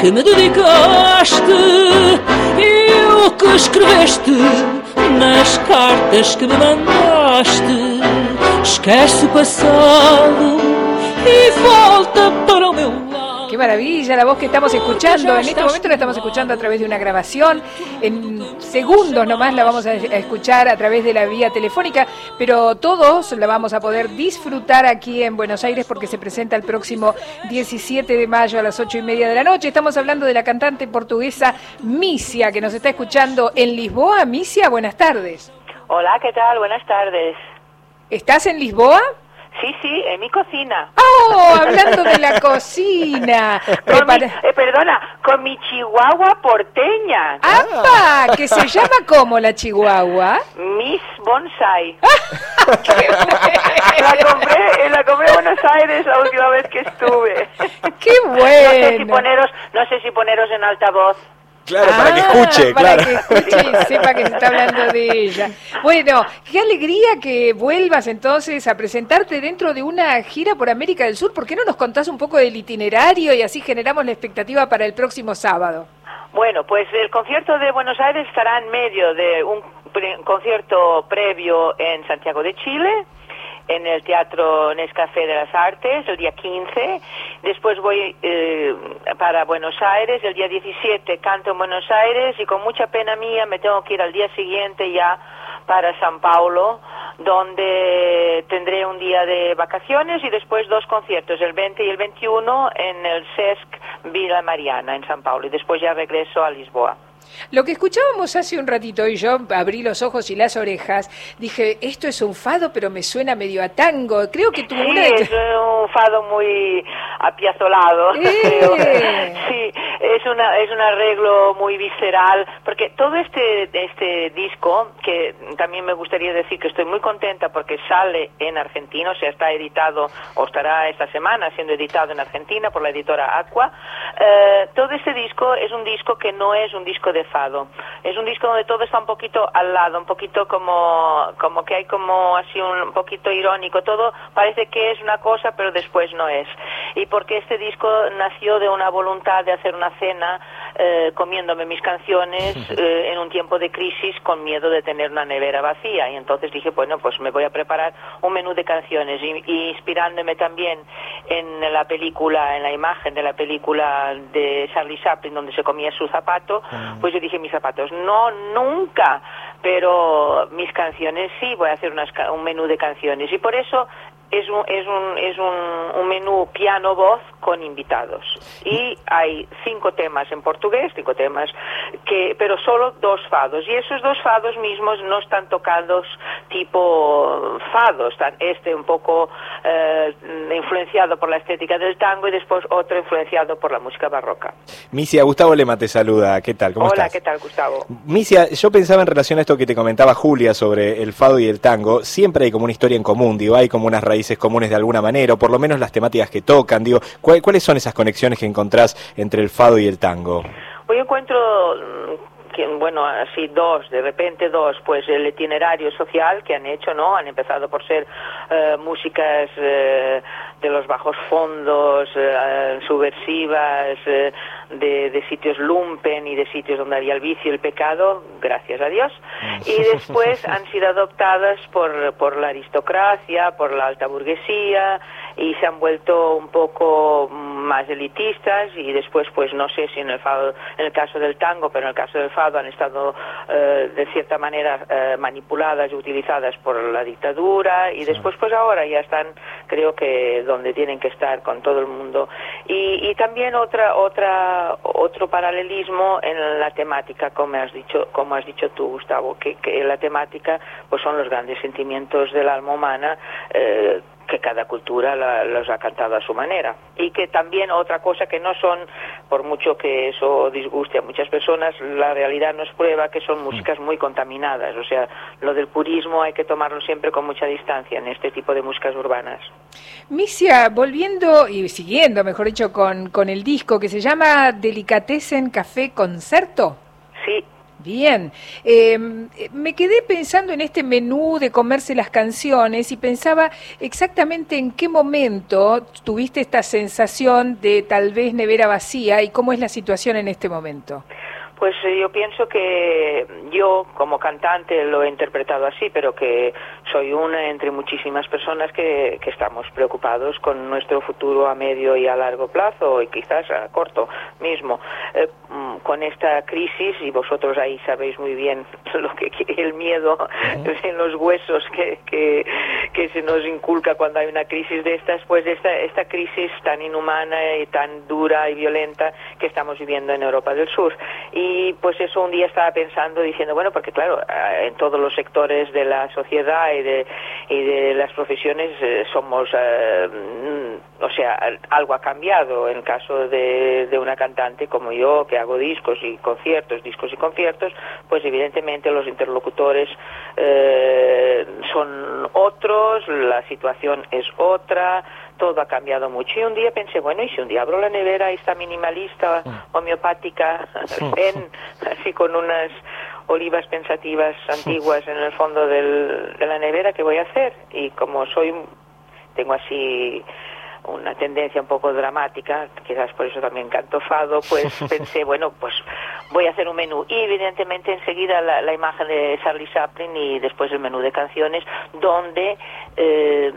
que me dedicaste e o que escreveste nas cartas que me mandaste. Esquece o passado e volta para o meu. Qué maravilla la voz que estamos escuchando. En este momento la estamos escuchando a través de una grabación. En segundos nomás la vamos a escuchar a través de la vía telefónica, pero todos la vamos a poder disfrutar aquí en Buenos Aires porque se presenta el próximo 17 de mayo a las 8 y media de la noche. Estamos hablando de la cantante portuguesa Misia, que nos está escuchando en Lisboa. Misia, buenas tardes. Hola, ¿qué tal? Buenas tardes. ¿Estás en Lisboa? Sí, sí, en mi cocina. ¡Oh! Hablando de la cocina. Con mi- eh, perdona, con mi chihuahua porteña. ¡Apa! Que se llama como la chihuahua. Miss Bonsai. ¡Qué La bueno! compré, la compré en Buenos Aires la última vez que estuve. ¡Qué No sé si bueno! poneros, no sé si poneros en altavoz. Claro, para que Ah, escuche, para claro. que escuche y sepa que se está hablando de ella. Bueno, qué alegría que vuelvas entonces a presentarte dentro de una gira por América del Sur. ¿Por qué no nos contás un poco del itinerario y así generamos la expectativa para el próximo sábado? Bueno, pues el concierto de Buenos Aires estará en medio de un pre- concierto previo en Santiago de Chile, en el Teatro Nescafé de las Artes, el día 15. Después voy eh, para Buenos Aires, el día 17 canto en Buenos Aires y con mucha pena mía me tengo que ir al día siguiente ya para San Paulo, donde tendré un día de vacaciones y después dos conciertos, el 20 y el 21 en el SESC Villa Mariana en San Paulo y después ya regreso a Lisboa. Lo que escuchábamos hace un ratito y yo abrí los ojos y las orejas, dije, esto es un fado, pero me suena medio a tango. Creo que tuvo Sí, una de... es un fado muy apiazolado. ¡Eh! Sí, es, una, es un arreglo muy visceral, porque todo este, este disco, que también me gustaría decir que estoy muy contenta porque sale en Argentina, o sea, está editado, o estará esta semana siendo editado en Argentina por la editora Aqua, eh, todo este disco es un disco que no es un disco de fado, es un disco donde todo está un poquito al lado, un poquito como, como que hay como así un poquito irónico, todo parece que es una cosa pero después no es. Y porque este disco nació de una voluntad de hacer una cena eh, comiéndome mis canciones eh, en un tiempo de crisis con miedo de tener una nevera vacía. Y entonces dije bueno pues me voy a preparar un menú de canciones y, y inspirándome también en la película, en la imagen de la película de Charlie Chaplin donde se comía su zapato, pues yo dije mis zapatos, no, nunca, pero mis canciones sí, voy a hacer unas un menú de canciones y por eso es un, es un, es un, un menú piano-voz con invitados. Y hay cinco temas en portugués, cinco temas, que, pero solo dos fados. Y esos dos fados mismos no están tocados tipo fados. Están este un poco eh, influenciado por la estética del tango y después otro influenciado por la música barroca. Misia, Gustavo Lema te saluda. ¿Qué tal? ¿Cómo Hola, estás? ¿qué tal, Gustavo? Misia, yo pensaba en relación a esto que te comentaba Julia sobre el fado y el tango. Siempre hay como una historia en común, digo, hay como unas raíces comunes de alguna manera, o por lo menos las temáticas que tocan, digo. ¿cuál- ¿Cuáles son esas conexiones que encontrás entre el fado y el tango? Hoy encuentro, mm, bueno, así dos, de repente dos, pues el itinerario social que han hecho, ¿no? Han empezado por ser eh, músicas eh, de los bajos fondos, eh, subversivas, eh, de, de sitios lumpen y de sitios donde había el vicio y el pecado, gracias a Dios. Y después han sido adoptadas por, por la aristocracia, por la alta burguesía y se han vuelto un poco más elitistas y después pues no sé si en el fado, en el caso del tango pero en el caso del fado han estado eh, de cierta manera eh, manipuladas y utilizadas por la dictadura y después pues ahora ya están creo que donde tienen que estar con todo el mundo. Y, y también otra otra otro paralelismo en la temática como has dicho como has dicho tú Gustavo que, que la temática pues son los grandes sentimientos del alma humana eh, que cada cultura la- los ha cantado a su manera. Y que también otra cosa que no son, por mucho que eso disguste a muchas personas, la realidad nos prueba que son músicas muy contaminadas. O sea, lo del purismo hay que tomarlo siempre con mucha distancia en este tipo de músicas urbanas. Misia, volviendo y siguiendo, mejor dicho, con, con el disco que se llama Delicatessen Café Concerto. Sí, Bien, em, me quedé pensando en este menú de comerse las canciones y pensaba exactamente en qué momento tuviste esta sensación de tal vez nevera vacía y cómo es la situación en este momento. Pues eh, yo pienso que yo como cantante lo he interpretado así, pero que soy una entre muchísimas personas que, estamos preocupados con nuestro futuro a medio y a largo plazo y quizás a corto mismo. Eh, con esta crisis, y vosotros ahí sabéis muy bien lo que, el miedo en los huesos que, que, que, se nos inculca cuando hay una crisis de estas, pues esta, esta crisis tan inhumana y tan dura y violenta que estamos viviendo en Europa del Sur. Y pues eso un día estaba pensando, diciendo, bueno, porque claro, eh, en todos los sectores de la sociedad y de, y de las profesiones eh, somos, eh, mm, o sea, algo ha cambiado en caso de, de, una cantante como yo, que hago discos y conciertos, discos y conciertos, pues evidentemente los interlocutores eh, son otros, la situación es otra, todo ha cambiado mucho. Y un día pensé, bueno, y si un día abro la nevera, esta minimalista, mm. homeopática, ven, así con unas olivas pensativas antiguas en el fondo del, de la nevera, ¿qué voy a hacer? Y como soy, tengo así una tendencia un poco dramática, quizás por eso también canto fado, pues pensé, bueno, pues voy a hacer un menú. Y evidentemente enseguida la, imagen de Charlie Chaplin y después el menú de canciones, donde eh,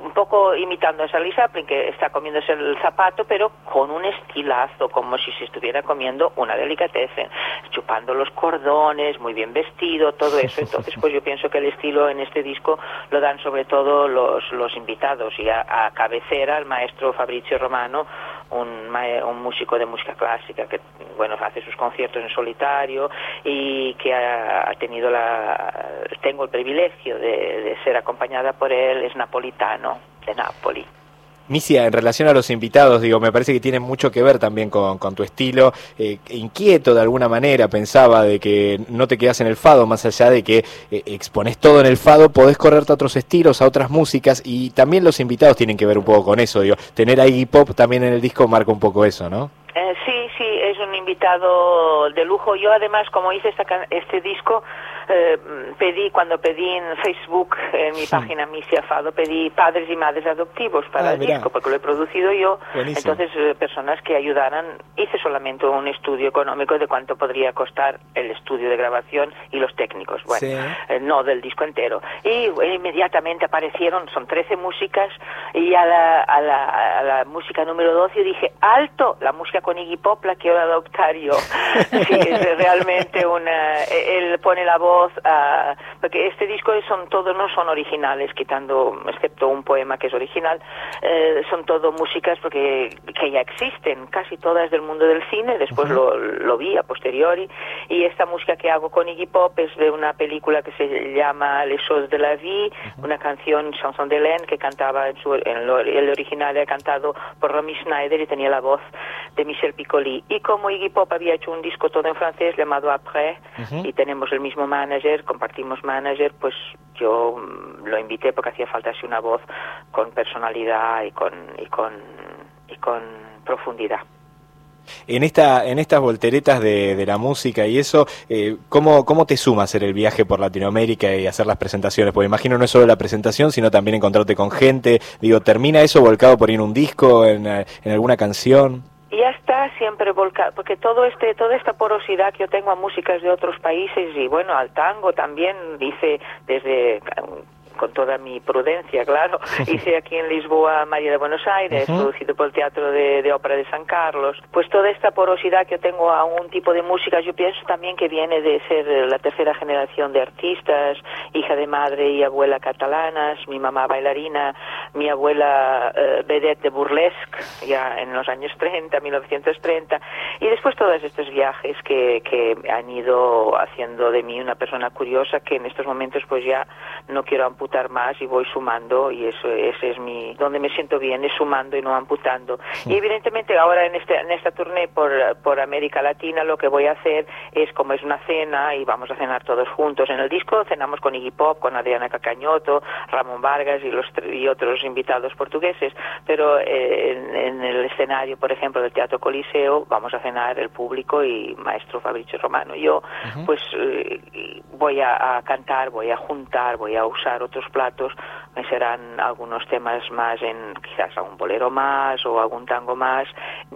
un poco imitando a Charlie Chaplin, que está comiéndose el zapato, pero con un estilazo, como si se estuviera comiendo una delicatessen, chupando los cordones, muy bien vestido, todo eso. Entonces, pues yo pienso que el estilo en este disco lo dan sobre todo los, los invitados y a, a cabecera el maestro Fabrizio Romano, un, un, músico de música clásica que bueno hace sus conciertos en solitario y que ha, tenido la tengo el privilegio de, ser acompañada por él es napolitano de Nápoli Misia, en relación a los invitados, digo, me parece que tiene mucho que ver también con, con tu estilo, eh, inquieto de alguna manera, pensaba de que no te quedas en el fado, más allá de que eh, expones todo en el fado, podés correrte a otros estilos, a otras músicas, y también los invitados tienen que ver un poco con eso, digo, tener a Iggy Pop también en el disco marca un poco eso, ¿no? Eh, invitado de lujo. Yo además, como hice esta, este disco, eh, pedí, cuando pedí en Facebook, en mi sí. página Misia Fado, pedí padres y madres adoptivos para ah, el disco, porque lo he producido yo. Buenísimo. Entonces, eh, personas que ayudaran, hice solamente un estudio económico de cuánto podría costar el estudio de grabación y los técnicos, bueno, sí. eh, no del disco entero. Y eh, inmediatamente aparecieron, son 13 músicas, y a la, a la, a la música número 12 dije, alto, la música con Iggy Pop la quiero adoptar sí, es realmente una, él pone la voz uh, porque este disco son todos no son originales, quitando, excepto un poema que es original, eh, son todo músicas porque que ya existen, casi todas del mundo del cine, después uh -huh. lo, lo, vi a posteriori, y esta música que hago con Iggy Pop es de una película que se llama Les choses de la vie, uh -huh. una canción, Chanson de Laine, que cantaba en, su, en lo, el original era cantado por Romy Schneider y tenía la voz de Michel Piccoli. Y como Iggy Pop había hecho un disco todo en francés llamado Après, y tenemos el mismo manager, compartimos manager, pues yo mm, lo invité porque hacía falta así una voz con personalidad y con, y con, y con profundidad. En, esta, en estas volteretas de, de la música y eso, eh, ¿cómo, ¿cómo te suma hacer el viaje por Latinoamérica y hacer las presentaciones? Porque imagino no es solo la presentación, sino también encontrarte con gente. Digo, ¿termina eso volcado por ir en un disco, en, en alguna canción? Siempre porque todo este, toda esta porosidad que yo tengo a músicas de otros países y bueno, al tango también, dice desde con toda mi prudencia, claro. Hice aquí en Lisboa María de Buenos Aires, uh -huh. producido por el Teatro de, de, Ópera de San Carlos. Pues toda esta porosidad que yo tengo a un tipo de música, yo pienso también que viene de ser la tercera generación de artistas, hija de madre y abuela catalanas, mi mamá bailarina, mi abuela uh, vedette de burlesque, ya en los años 30, 1930, y después todos estos viajes que, que han ido haciendo de mí una persona curiosa que en estos momentos pues ya no quiero amputar más y voy sumando y eso ese es mi donde me siento bien es sumando y no amputando. Y evidentemente ahora en este en esta turné por por América Latina lo que voy a hacer es como es una cena y vamos a cenar todos juntos. En el disco cenamos con Iggy Pop con Adriana Cacañoto Ramón Vargas y los y otros invitados portugueses. Pero eh, en, el escenario por ejemplo del Teatro Coliseo vamos a cenar el público y maestro Fabricio Romano. Yo pues eh, voy a, a cantar voy a juntar voy a usar otros platos serán algunos temas más en quizás algún bolero más o algún tango más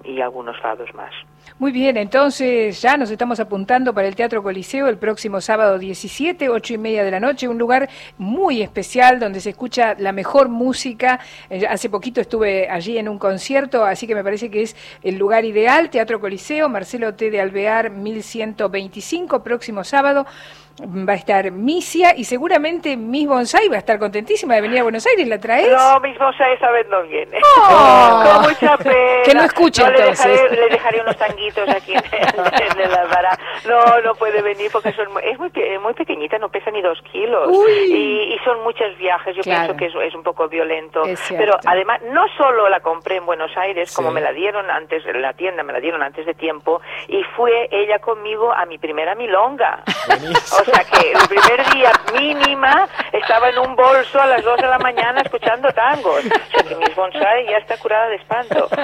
y algunos fados más. Muy bien, entonces ya nos estamos apuntando para el Teatro Coliseo el próximo sábado 17, ocho y media de la noche, un lugar muy especial donde se escucha la mejor música. Eh, hace poquito estuve allí en un concierto, así que me parece que es el lugar ideal, Teatro Coliseo, Marcelo T. de Alvear, 1125, próximo sábado va a estar Misia y seguramente Miss Bonsai va a estar contentísima de venir a Buenos Aires. ¿La traes? No, Miss Bonsai esa vez no viene. Oh. Con mucha pena. Que no escuche entonces. Le dejaré, unos tanguitos aquí en, el albará. No, no puede venir porque son, es muy, muy pequeñita, no pesa ni dos kilos. Y, y, son muchos viajes. Yo pienso que es, es, un poco violento. Pero además, no solo la compré en Buenos Aires, como me la dieron antes, en la tienda me la dieron antes de tiempo, y fue ella conmigo a mi primera milonga. O sea que el primer día mínima estaba en un bolso a las 2 de la mañana escuchando tangos. O sea que mi bonsai ya está curada de espanto.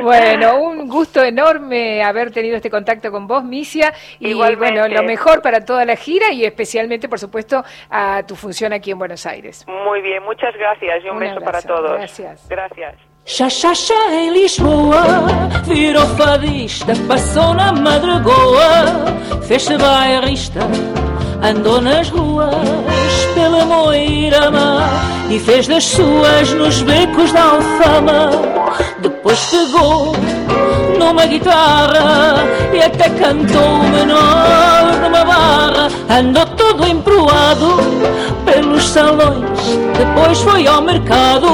Bueno, un gusto enorme haber tenido este contacto con vos, Misia. Y bueno, lo mejor para toda la gira y especialmente, por supuesto, a tu función aquí en Buenos Aires. Muy bien, muchas gracias y un, beso para todos. Gracias. Gracias. Xaxaxa em Lisboa, virou fadista, passou na Madragoa, fez-se bairrista, andou nas ruas pela Moirama e fez das suas nos becos da Alfama. Depois pegou numa guitarra e até cantou o menor numa barra. Andou todo emproado pelos salões, depois foi ao mercado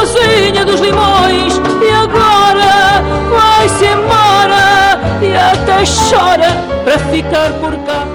para a Rosinha dos Limões e agora vai-se embora e até chora para ficar por cá.